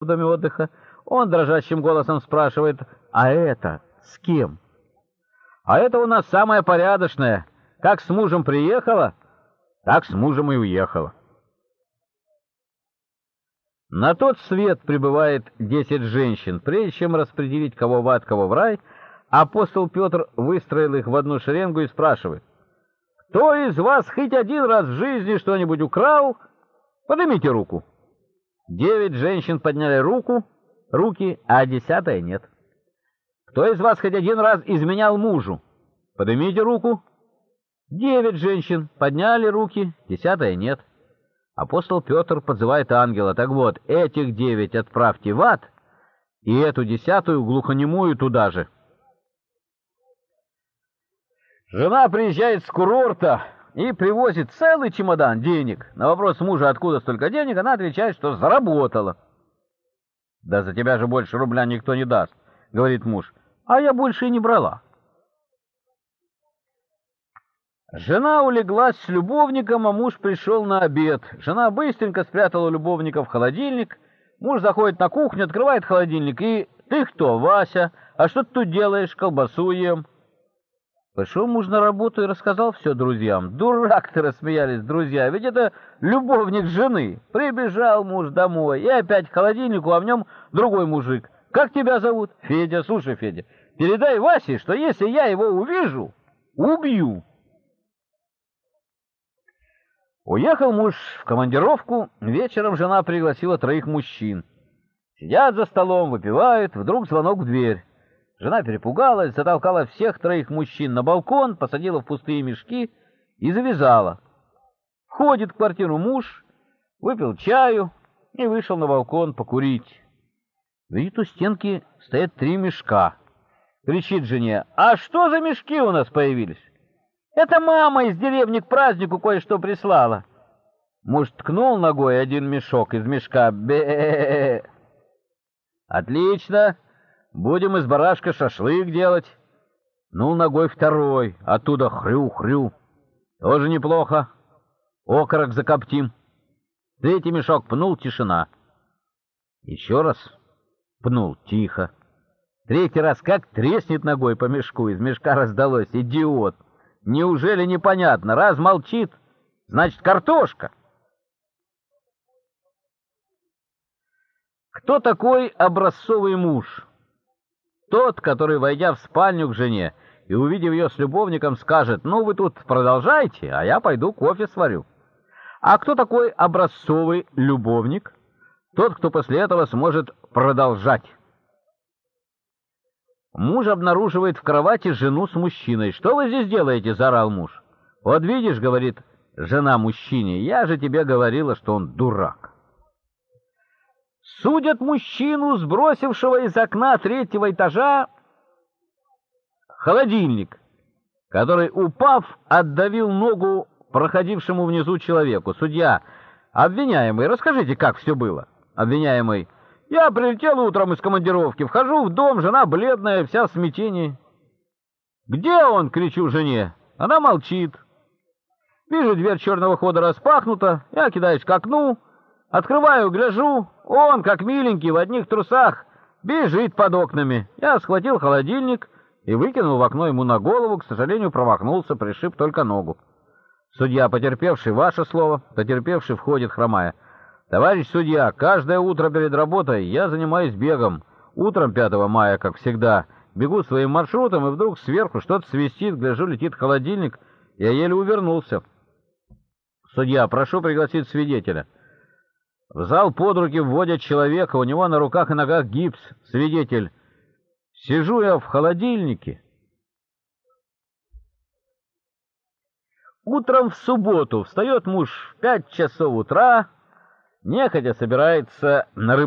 в доме отдыха. Он дрожащим голосом спрашивает, «А это с кем?» «А это у нас самая порядочная. Как с мужем приехала, так с мужем и уехала». На тот свет прибывает десять женщин. Прежде чем распределить кого в ад, кого в рай, апостол Петр выстроил их в одну шеренгу и спрашивает, «Кто из вас хоть один раз в жизни что-нибудь украл? Поднимите руку». Девять женщин подняли руку, руки, а десятая нет. Кто из вас хоть один раз изменял мужу? Поднимите руку. Девять женщин подняли руки, десятая нет. Апостол Петр подзывает ангела. Так вот, этих девять отправьте в ад, и эту десятую глухонемую туда же. Жена приезжает с курорта и привозит целый чемодан денег. На вопрос мужа, откуда столько денег, она отвечает, что заработала. «Да за тебя же больше рубля никто не даст», — говорит муж. «А я больше и не брала». Жена улеглась с любовником, а муж пришел на обед. Жена быстренько спрятала любовника в холодильник. Муж заходит на кухню, открывает холодильник и... «Ты кто, Вася? А что ты тут делаешь? Колбасу ем». Пошел муж на работу и рассказал все друзьям. «Дурак ты!» — рассмеялись друзья. «Ведь это любовник жены». Прибежал муж домой и опять к холодильнику, а в нем другой мужик. «Как тебя зовут?» «Федя. Слушай, Федя, передай Васе, что если я его увижу, убью». Уехал муж в командировку, вечером жена пригласила троих мужчин. Сидят за столом, выпивают, вдруг звонок в дверь. Жена перепугалась, затолкала всех троих мужчин на балкон, посадила в пустые мешки и завязала. Входит в квартиру муж, выпил чаю и вышел на балкон покурить. Видит, у стенки стоят три мешка. Кричит жене, «А что за мешки у нас появились?» Это мама из деревни к празднику кое-что прислала. Муж ткнул ногой один мешок из мешка. бе Отлично. Будем из барашка шашлык делать. Ну, ногой второй. Оттуда хрю-хрю. Тоже неплохо. Окорок закоптим. Третий мешок пнул, тишина. Еще раз пнул, тихо. Третий раз как треснет ногой по мешку, из мешка раздалось. Идиот! Неужели непонятно? Раз молчит, значит картошка. Кто такой образцовый муж? Тот, который, войдя в спальню к жене и увидев ее с любовником, скажет, ну вы тут продолжайте, а я пойду кофе сварю. А кто такой образцовый любовник? Тот, кто после этого сможет продолжать. Муж обнаруживает в кровати жену с мужчиной. «Что вы здесь делаете?» — заорал муж. «Вот видишь, — говорит жена мужчине, — я же тебе говорила, что он дурак». Судят мужчину, сбросившего из окна третьего этажа холодильник, который, упав, отдавил ногу проходившему внизу человеку. Судья, обвиняемый, расскажите, как все было. Обвиняемый, я прилетел утром из командировки, вхожу в дом, жена бледная, вся в смятении. «Где он?» — кричу жене. Она молчит. Вижу, дверь черного хода распахнута, я кидаюсь к окну, открываю, гляжу, он, как миленький, в одних трусах, бежит под окнами. Я схватил холодильник и выкинул в окно ему на голову, к сожалению, промахнулся, пришиб только ногу. Судья, потерпевший, ваше слово, потерпевший входит, хромая. Товарищ судья, каждое утро перед работой я занимаюсь бегом. Утром 5 мая, как всегда, бегу своим маршрутом, и вдруг сверху что-то свистит, гляжу, летит холодильник. Я еле увернулся. Судья, прошу пригласить свидетеля. В зал под руки вводят человека, у него на руках и ногах гипс. Свидетель. Сижу я в холодильнике. Утром в субботу встает муж в пять часов утра, нехотя собирается на рыбалку.